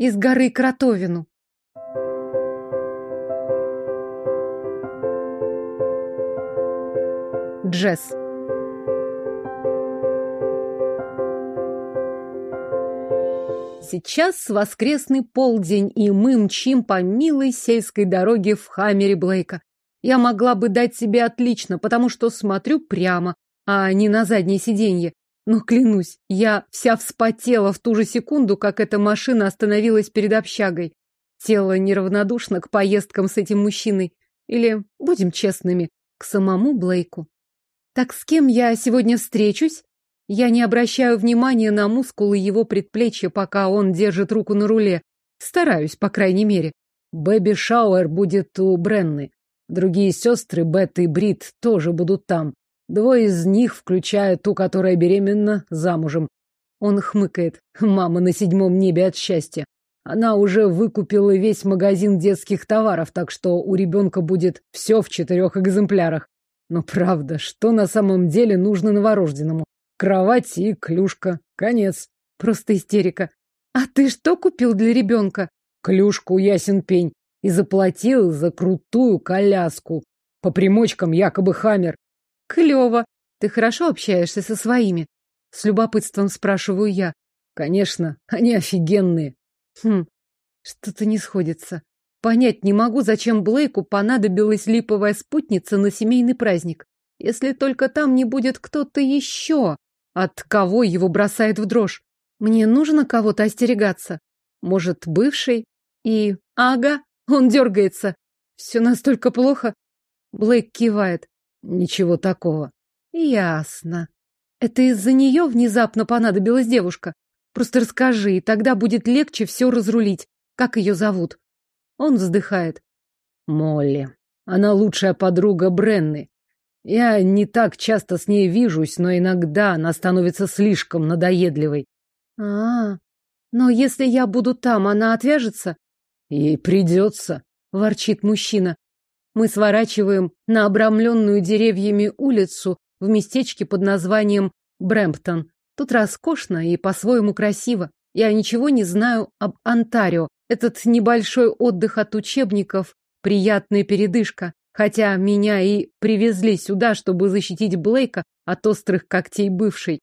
из горы Кротовину. Джесс. Сейчас воскресный полдень, и мы мчим по милой сельской дороге в Хаммере Блейка. Я могла бы дать себе отлично, потому что смотрю прямо, а не на заднее сиденье. Но клянусь, я вся вспотела в ту же секунду, как эта машина остановилась перед общагой. Тело неравнодушно к поездкам с этим мужчиной. Или, будем честными, к самому Блейку. Так с кем я сегодня встречусь? Я не обращаю внимания на мускулы его предплечья, пока он держит руку на руле. Стараюсь, по крайней мере. Бэби Шауэр будет у Бренны. Другие сестры, Бет и Брит, тоже будут там. Двое из них, включая ту, которая беременна, замужем. Он хмыкает. Мама на седьмом небе от счастья. Она уже выкупила весь магазин детских товаров, так что у ребенка будет все в четырех экземплярах. Но правда, что на самом деле нужно новорожденному? Кровать и клюшка. Конец. Просто истерика. А ты что купил для ребенка? Клюшку, ясен пень. И заплатил за крутую коляску. По примочкам якобы хаммер. Клево. Ты хорошо общаешься со своими? С любопытством спрашиваю я. Конечно, они офигенные. Хм, что-то не сходится. Понять не могу, зачем Блейку понадобилась липовая спутница на семейный праздник. Если только там не будет кто-то еще, от кого его бросает в дрожь. Мне нужно кого-то остерегаться. Может, бывший? И... Ага, он дергается. Все настолько плохо. Блейк кивает. Ничего такого. Ясно. Это из-за нее внезапно понадобилась девушка. Просто расскажи, и тогда будет легче все разрулить. Как ее зовут? Он вздыхает. Молли. Она лучшая подруга Бренны. Я не так часто с ней вижусь, но иногда она становится слишком надоедливой. А, -а, -а. но если я буду там, она отвяжется? Ей придется, ворчит мужчина. Мы сворачиваем на обрамленную деревьями улицу в местечке под названием Брэмптон. Тут роскошно и по-своему красиво. Я ничего не знаю об Онтарио. Этот небольшой отдых от учебников – приятная передышка. Хотя меня и привезли сюда, чтобы защитить Блейка от острых когтей бывшей.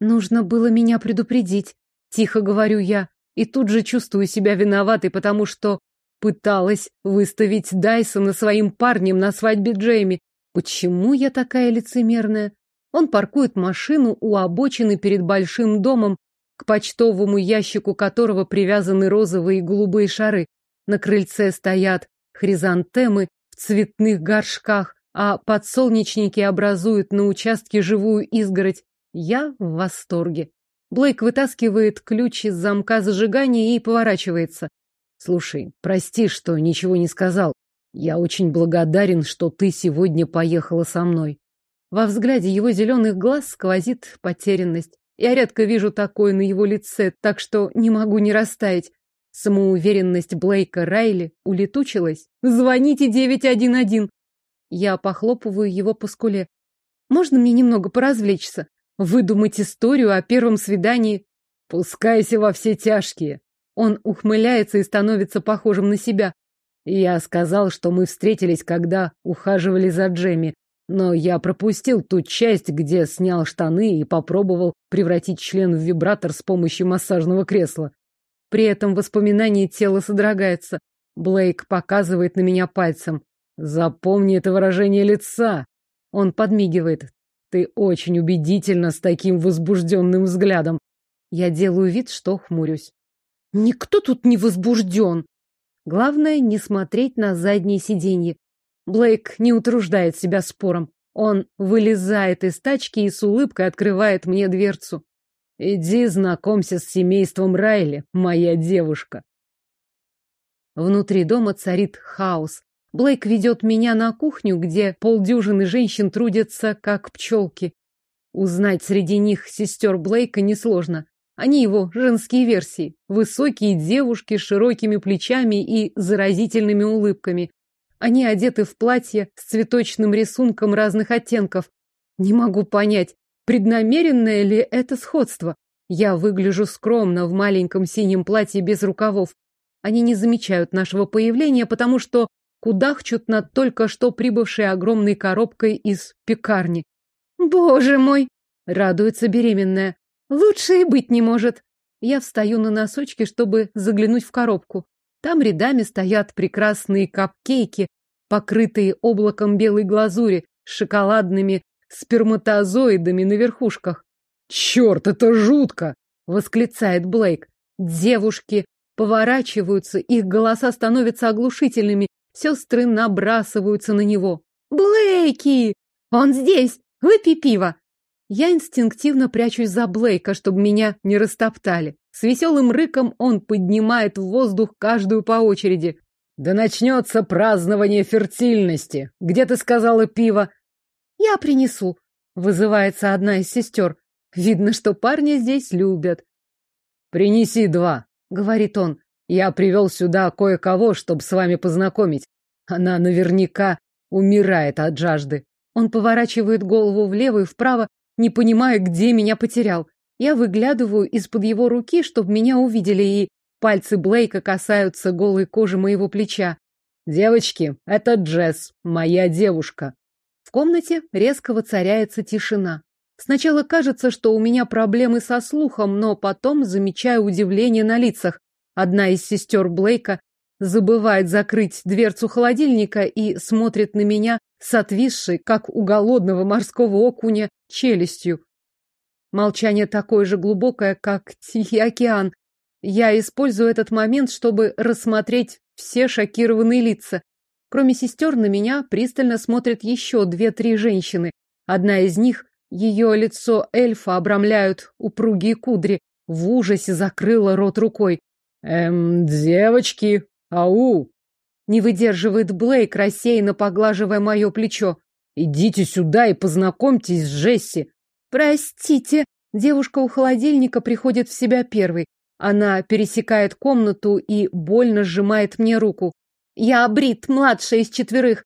Нужно было меня предупредить. Тихо говорю я. И тут же чувствую себя виноватой, потому что Пыталась выставить Дайсона своим парнем на свадьбе Джейми. Почему я такая лицемерная? Он паркует машину у обочины перед большим домом, к почтовому ящику которого привязаны розовые и голубые шары. На крыльце стоят хризантемы в цветных горшках, а подсолнечники образуют на участке живую изгородь. Я в восторге. Блейк вытаскивает ключ из замка зажигания и поворачивается. Слушай, прости, что ничего не сказал. Я очень благодарен, что ты сегодня поехала со мной. Во взгляде его зеленых глаз сквозит потерянность. Я редко вижу такое на его лице, так что не могу не растаять. Самоуверенность Блейка Райли улетучилась. Звоните 911. Я похлопываю его по скуле. Можно мне немного поразвлечься? Выдумать историю о первом свидании? Пускайся во все тяжкие. Он ухмыляется и становится похожим на себя. Я сказал, что мы встретились, когда ухаживали за Джемми, но я пропустил ту часть, где снял штаны и попробовал превратить член в вибратор с помощью массажного кресла. При этом воспоминание тела содрогается. Блейк показывает на меня пальцем. Запомни это выражение лица. Он подмигивает. Ты очень убедительно с таким возбужденным взглядом. Я делаю вид, что хмурюсь. Никто тут не возбужден. Главное, не смотреть на задние сиденье. Блейк не утруждает себя спором. Он вылезает из тачки и с улыбкой открывает мне дверцу. Иди знакомься с семейством Райли, моя девушка. Внутри дома царит хаос. Блейк ведет меня на кухню, где полдюжины женщин трудятся, как пчелки. Узнать среди них сестер Блейка несложно. Они его женские версии. Высокие девушки с широкими плечами и заразительными улыбками. Они одеты в платье с цветочным рисунком разных оттенков. Не могу понять, преднамеренное ли это сходство. Я выгляжу скромно в маленьком синем платье без рукавов. Они не замечают нашего появления, потому что кудахчут над только что прибывшей огромной коробкой из пекарни. «Боже мой!» — радуется беременная. «Лучше и быть не может!» Я встаю на носочки, чтобы заглянуть в коробку. Там рядами стоят прекрасные капкейки, покрытые облаком белой глазури с шоколадными сперматозоидами на верхушках. «Черт, это жутко!» — восклицает Блейк. Девушки поворачиваются, их голоса становятся оглушительными, сестры набрасываются на него. «Блейки! Он здесь! Выпей пиво!» Я инстинктивно прячусь за Блейка, чтобы меня не растоптали. С веселым рыком он поднимает в воздух каждую по очереди. «Да начнется празднование фертильности! Где ты сказала пиво?» «Я принесу», — вызывается одна из сестер. Видно, что парня здесь любят. «Принеси два», — говорит он. «Я привел сюда кое-кого, чтобы с вами познакомить. Она наверняка умирает от жажды». Он поворачивает голову влево и вправо, не понимая, где меня потерял. Я выглядываю из-под его руки, чтобы меня увидели, и пальцы Блейка касаются голой кожи моего плеча. «Девочки, это Джесс, моя девушка». В комнате резко воцаряется тишина. Сначала кажется, что у меня проблемы со слухом, но потом замечаю удивление на лицах. Одна из сестер Блейка забывает закрыть дверцу холодильника и смотрит на меня с отвисшей, как у голодного морского окуня, челюстью. Молчание такое же глубокое, как Тихий океан. Я использую этот момент, чтобы рассмотреть все шокированные лица. Кроме сестер, на меня пристально смотрят еще две-три женщины. Одна из них ее лицо эльфа обрамляют упругие кудри. В ужасе закрыла рот рукой. «Эм, девочки, ау!» Не выдерживает Блейк, рассеянно поглаживая мое плечо. «Идите сюда и познакомьтесь с Джесси!» «Простите!» Девушка у холодильника приходит в себя первой. Она пересекает комнату и больно сжимает мне руку. «Я Брит, младшая из четверых.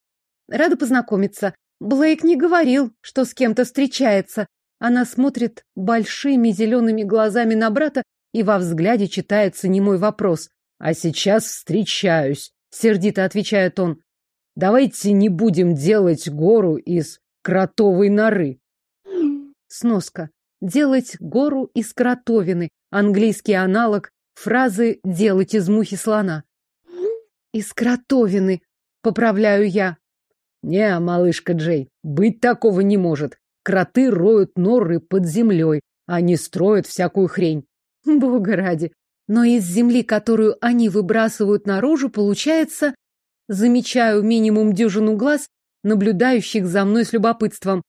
Рада познакомиться. Блейк не говорил, что с кем-то встречается. Она смотрит большими зелеными глазами на брата, и во взгляде читается немой вопрос. «А сейчас встречаюсь», — сердито отвечает он. «Давайте не будем делать гору из кротовой норы». Сноска. Делать гору из кротовины. Английский аналог фразы «делать из мухи слона». «Из кротовины», — поправляю я. Не, малышка Джей, быть такого не может. Кроты роют норы под землей, а не строят всякую хрень. Бога ради. Но из земли, которую они выбрасывают наружу, получается... Замечаю минимум дюжину глаз, наблюдающих за мной с любопытством.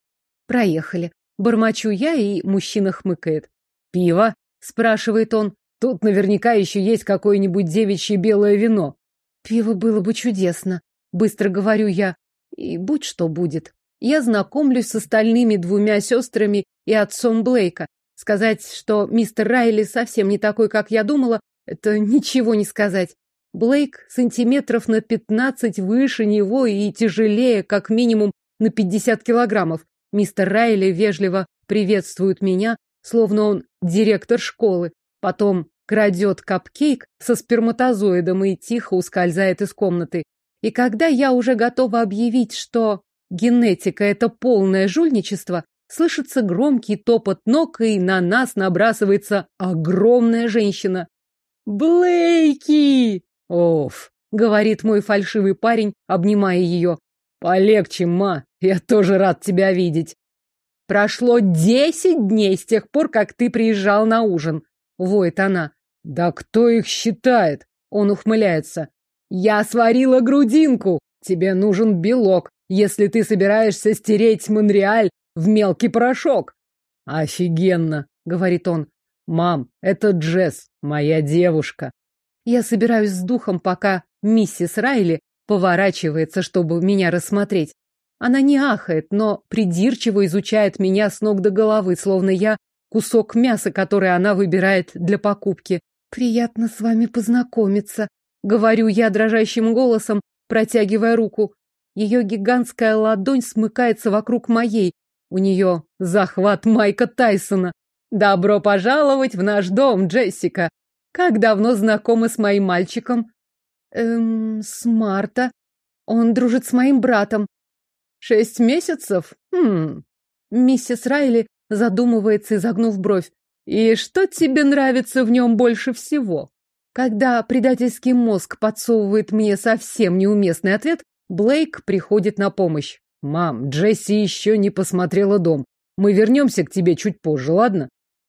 Проехали. Бормочу я, и мужчина хмыкает. «Пиво?» — спрашивает он. «Тут наверняка еще есть какое-нибудь девичье белое вино». «Пиво было бы чудесно», — быстро говорю я. И будь что будет. Я знакомлюсь с остальными двумя сестрами и отцом Блейка. Сказать, что мистер Райли совсем не такой, как я думала, это ничего не сказать. Блейк сантиметров на пятнадцать выше него и тяжелее, как минимум, на пятьдесят килограммов. Мистер Райли вежливо приветствует меня, словно он директор школы. Потом крадет капкейк со сперматозоидом и тихо ускользает из комнаты. И когда я уже готова объявить, что генетика — это полное жульничество, слышится громкий топот ног, и на нас набрасывается огромная женщина. «Блейки!» «Оф!» — говорит мой фальшивый парень, обнимая ее. «Полегче, ма, я тоже рад тебя видеть». «Прошло десять дней с тех пор, как ты приезжал на ужин», — воет она. «Да кто их считает?» — он ухмыляется. Я сварила грудинку. Тебе нужен белок, если ты собираешься стереть Монреаль в мелкий порошок. Офигенно, говорит он. Мам, это Джесс, моя девушка. Я собираюсь с духом, пока миссис Райли поворачивается, чтобы меня рассмотреть. Она не ахает, но придирчиво изучает меня с ног до головы, словно я кусок мяса, который она выбирает для покупки. Приятно с вами познакомиться, Говорю я дрожащим голосом, протягивая руку. Ее гигантская ладонь смыкается вокруг моей. У нее захват Майка Тайсона. Добро пожаловать в наш дом, Джессика. Как давно знакомы с моим мальчиком? Эм, с марта. Он дружит с моим братом. Шесть месяцев? Хм. Миссис Райли задумывается, изогнув бровь. И что тебе нравится в нем больше всего? Когда предательский мозг подсовывает мне совсем неуместный ответ, Блейк приходит на помощь. «Мам, Джесси еще не посмотрела дом. Мы вернемся к тебе чуть позже, ладно?»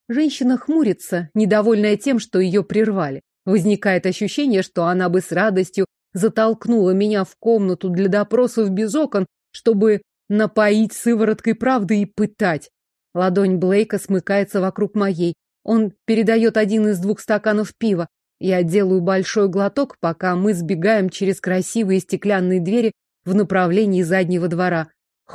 Женщина хмурится, недовольная тем, что ее прервали. Возникает ощущение, что она бы с радостью затолкнула меня в комнату для допросов без окон, чтобы напоить сывороткой правды и пытать. Ладонь Блейка смыкается вокруг моей. Он передает один из двух стаканов пива. Я делаю большой глоток, пока мы сбегаем через красивые стеклянные двери в направлении заднего двора.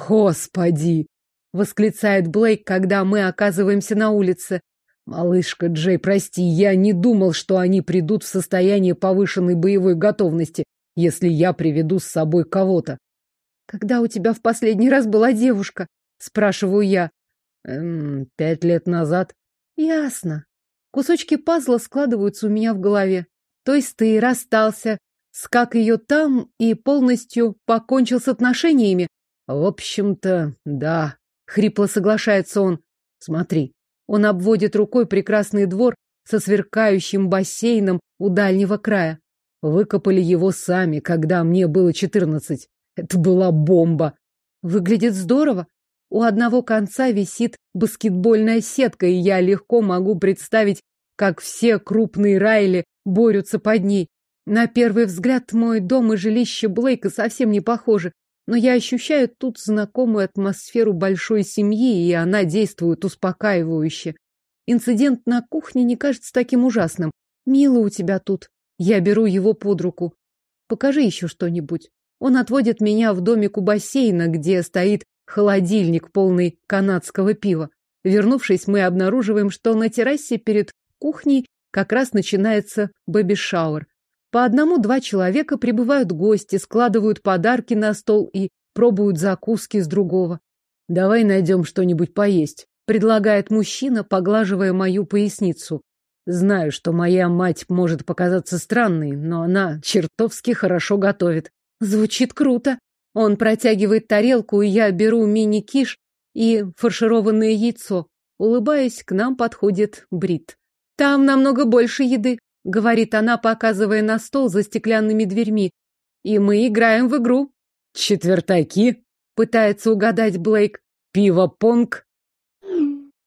«Господи!» — восклицает Блейк, когда мы оказываемся на улице. «Малышка Джей, прости, я не думал, что они придут в состояние повышенной боевой готовности, если я приведу с собой кого-то». «Когда у тебя в последний раз была девушка?» — спрашиваю я. «Эм, пять лет назад». «Ясно. Кусочки пазла складываются у меня в голове. То есть ты расстался с как ее там и полностью покончил с отношениями? В общем-то, да. Хрипло соглашается он. Смотри. Он обводит рукой прекрасный двор со сверкающим бассейном у дальнего края. Выкопали его сами, когда мне было четырнадцать. Это была бомба. Выглядит здорово. У одного конца висит баскетбольная сетка, и я легко могу представить, как все крупные Райли борются под ней. На первый взгляд мой дом и жилище Блейка совсем не похожи, но я ощущаю тут знакомую атмосферу большой семьи, и она действует успокаивающе. Инцидент на кухне не кажется таким ужасным. Мило у тебя тут. Я беру его под руку. Покажи еще что-нибудь. Он отводит меня в домик у бассейна, где стоит холодильник, полный канадского пива. Вернувшись, мы обнаруживаем, что на террасе перед кухней как раз начинается бэби-шауэр. По одному-два человека прибывают гости, складывают подарки на стол и пробуют закуски с другого. «Давай найдем что-нибудь поесть», — предлагает мужчина, поглаживая мою поясницу. Знаю, что моя мать может показаться странной, но она чертовски хорошо готовит. Звучит круто. Он протягивает тарелку, и я беру мини-киш и фаршированное яйцо. Улыбаясь, к нам подходит Брит. Там намного больше еды, говорит она, показывая на стол за стеклянными дверьми. И мы играем в игру. Четвертаки? Пытается угадать Блейк. Пиво-понг?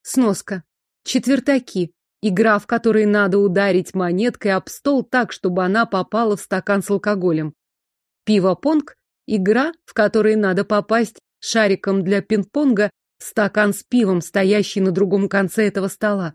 Сноска. Четвертаки. Игра, в которой надо ударить монеткой об стол так, чтобы она попала в стакан с алкоголем. Пиво-понг Игра, в которой надо попасть шариком для пинг-понга в стакан с пивом, стоящий на другом конце этого стола.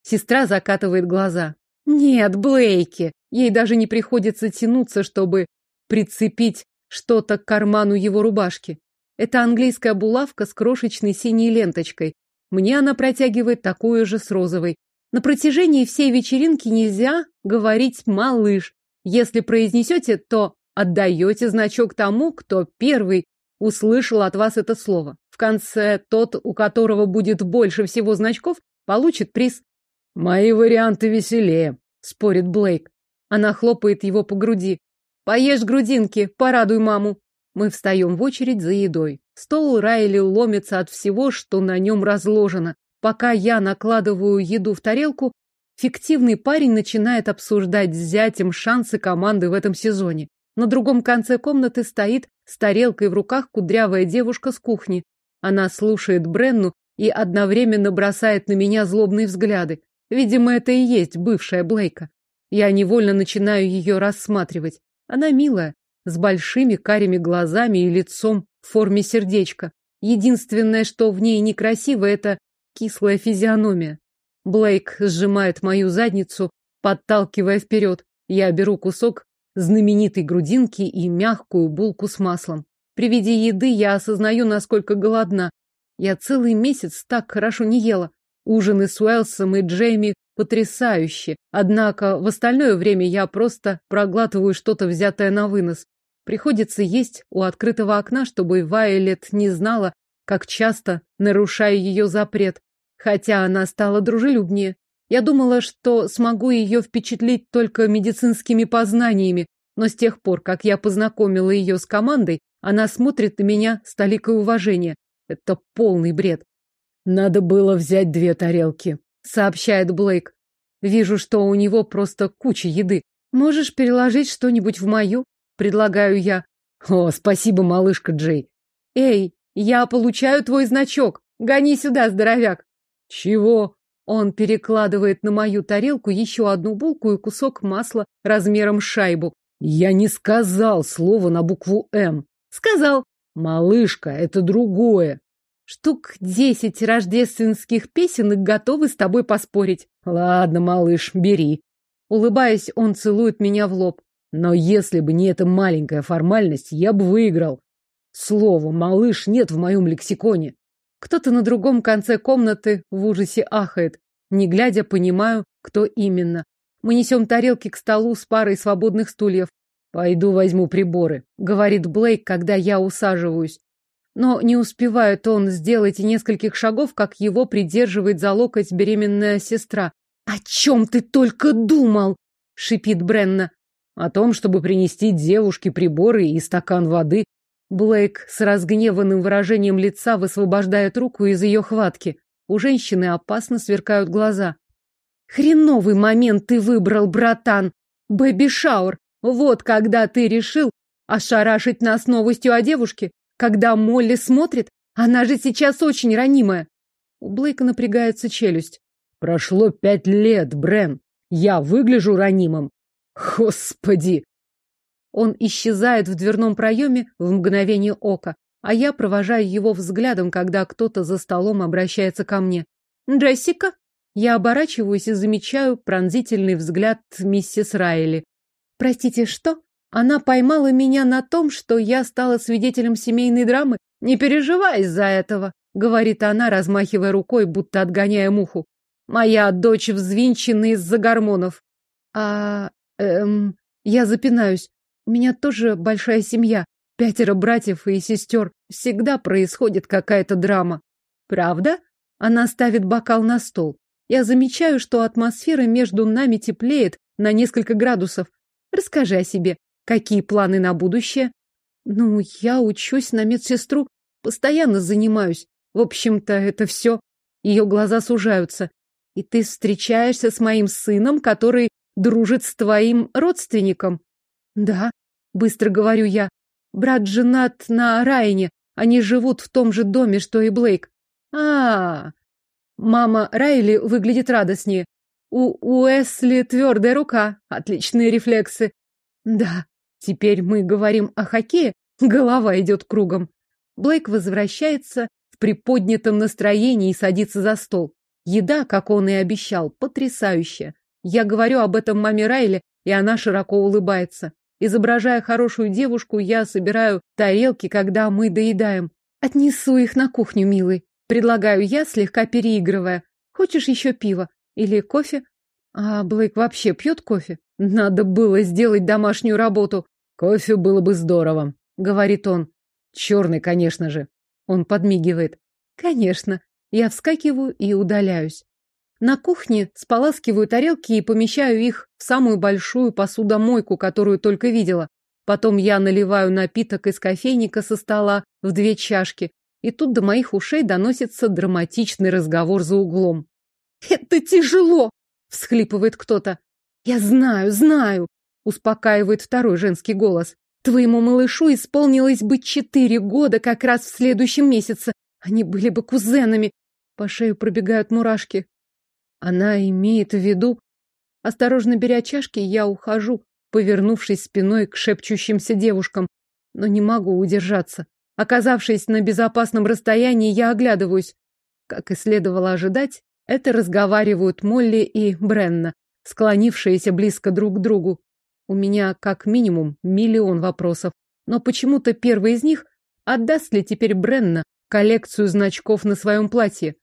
Сестра закатывает глаза. Нет, Блейки. Ей даже не приходится тянуться, чтобы прицепить что-то к карману его рубашки. Это английская булавка с крошечной синей ленточкой. Мне она протягивает такую же с розовой. На протяжении всей вечеринки нельзя говорить «малыш». Если произнесете, то отдаете значок тому, кто первый услышал от вас это слово. В конце тот, у которого будет больше всего значков, получит приз. Мои варианты веселее, спорит Блейк. Она хлопает его по груди. Поешь грудинки, порадуй маму. Мы встаем в очередь за едой. Стол Райли ломится от всего, что на нем разложено. Пока я накладываю еду в тарелку, фиктивный парень начинает обсуждать с зятем шансы команды в этом сезоне. На другом конце комнаты стоит с тарелкой в руках кудрявая девушка с кухни. Она слушает Бренну и одновременно бросает на меня злобные взгляды. Видимо, это и есть бывшая Блейка. Я невольно начинаю ее рассматривать. Она милая, с большими карими глазами и лицом в форме сердечка. Единственное, что в ней некрасиво, это кислая физиономия. Блейк сжимает мою задницу, подталкивая вперед. Я беру кусок знаменитой грудинки и мягкую булку с маслом. При виде еды я осознаю, насколько голодна. Я целый месяц так хорошо не ела. Ужины с Уэлсом и Джейми потрясающие, однако в остальное время я просто проглатываю что-то взятое на вынос. Приходится есть у открытого окна, чтобы Вайолет не знала, как часто нарушаю ее запрет. хотя она стала дружелюбнее. Я думала, что смогу ее впечатлить только медицинскими познаниями, но с тех пор, как я познакомила ее с командой, она смотрит на меня с толикой уважения. Это полный бред. Надо было взять две тарелки, сообщает Блейк. Вижу, что у него просто куча еды. Можешь переложить что-нибудь в мою? Предлагаю я. О, спасибо, малышка Джей. Эй, я получаю твой значок. Гони сюда, здоровяк. Чего? Он перекладывает на мою тарелку еще одну булку и кусок масла размером шайбу. Я не сказал слово на букву «М». Сказал. Малышка, это другое. Штук десять рождественских песенок готовы с тобой поспорить. Ладно, малыш, бери. Улыбаясь, он целует меня в лоб. Но если бы не эта маленькая формальность, я бы выиграл. Слово «малыш» нет в моем лексиконе. Кто-то на другом конце комнаты в ужасе ахает. Не глядя, понимаю, кто именно. Мы несем тарелки к столу с парой свободных стульев. «Пойду возьму приборы», — говорит Блейк, когда я усаживаюсь. Но не успевает он сделать и нескольких шагов, как его придерживает за локоть беременная сестра. «О чем ты только думал?» — шипит Бренна. «О том, чтобы принести девушке приборы и стакан воды». Блейк с разгневанным выражением лица высвобождает руку из ее хватки. У женщины опасно сверкают глаза. «Хреновый момент ты выбрал, братан! Бэби-шауэр! Вот когда ты решил ошарашить нас новостью о девушке? Когда Молли смотрит, она же сейчас очень ранимая. У Блейка напрягается челюсть. Прошло пять лет, Брен. Я выгляжу ранимым. Господи! Он исчезает в дверном проеме в мгновение ока, а я провожаю его взглядом, когда кто-то за столом обращается ко мне. «Джессика?» Я оборачиваюсь и замечаю пронзительный взгляд миссис Райли. «Простите, что?» Она поймала меня на том, что я стала свидетелем семейной драмы. Не переживай из-за этого, говорит она, размахивая рукой, будто отгоняя муху. Моя дочь взвинчена из-за гормонов. А, эм, я запинаюсь. У меня тоже большая семья. Пятеро братьев и сестер. Всегда происходит какая-то драма. Правда? Она ставит бокал на стол. Я замечаю, что атмосфера между нами теплеет на несколько градусов. Расскажи о себе. Какие планы на будущее? Ну, я учусь на медсестру, постоянно занимаюсь. В общем-то, это все. Ее глаза сужаются. И ты встречаешься с моим сыном, который дружит с твоим родственником? Да, быстро говорю я. Брат женат на Райне. Они живут в том же доме, что и Блейк. А, -а, -а. мама Райли выглядит радостнее. У Уэсли твердая рука, отличные рефлексы. Да, Теперь мы говорим о хоккее, голова идет кругом. Блейк возвращается в приподнятом настроении и садится за стол. Еда, как он и обещал, потрясающая. Я говорю об этом маме Райли, и она широко улыбается. Изображая хорошую девушку, я собираю тарелки, когда мы доедаем. Отнесу их на кухню, милый. Предлагаю я, слегка переигрывая. Хочешь еще пива? Или кофе? А Блейк вообще пьет кофе? Надо было сделать домашнюю работу. Кофе было бы здорово, говорит он. Черный, конечно же. Он подмигивает. Конечно. Я вскакиваю и удаляюсь. На кухне споласкиваю тарелки и помещаю их в самую большую посудомойку, которую только видела. Потом я наливаю напиток из кофейника со стола в две чашки, и тут до моих ушей доносится драматичный разговор за углом. «Это тяжело!» — всхлипывает кто-то. Я знаю, знаю, успокаивает второй женский голос. Твоему малышу исполнилось бы четыре года как раз в следующем месяце. Они были бы кузенами. По шею пробегают мурашки. Она имеет в виду... Осторожно беря чашки, я ухожу, повернувшись спиной к шепчущимся девушкам. Но не могу удержаться. Оказавшись на безопасном расстоянии, я оглядываюсь. Как и следовало ожидать, это разговаривают Молли и Бренна склонившиеся близко друг к другу. У меня как минимум миллион вопросов, но почему-то первый из них отдаст ли теперь Бренна коллекцию значков на своем платье?